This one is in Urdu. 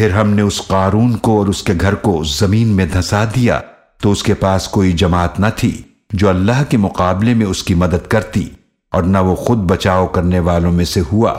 پھر ہم نے اس قارون کو اور اس کے گھر کو زمین میں دھسا دیا تو اس کے پاس کوئی جماعت نہ تھی جو اللہ کے مقابلے میں اس کی مدد کرتی اور نہ وہ خود بچاؤ کرنے والوں میں سے ہوا۔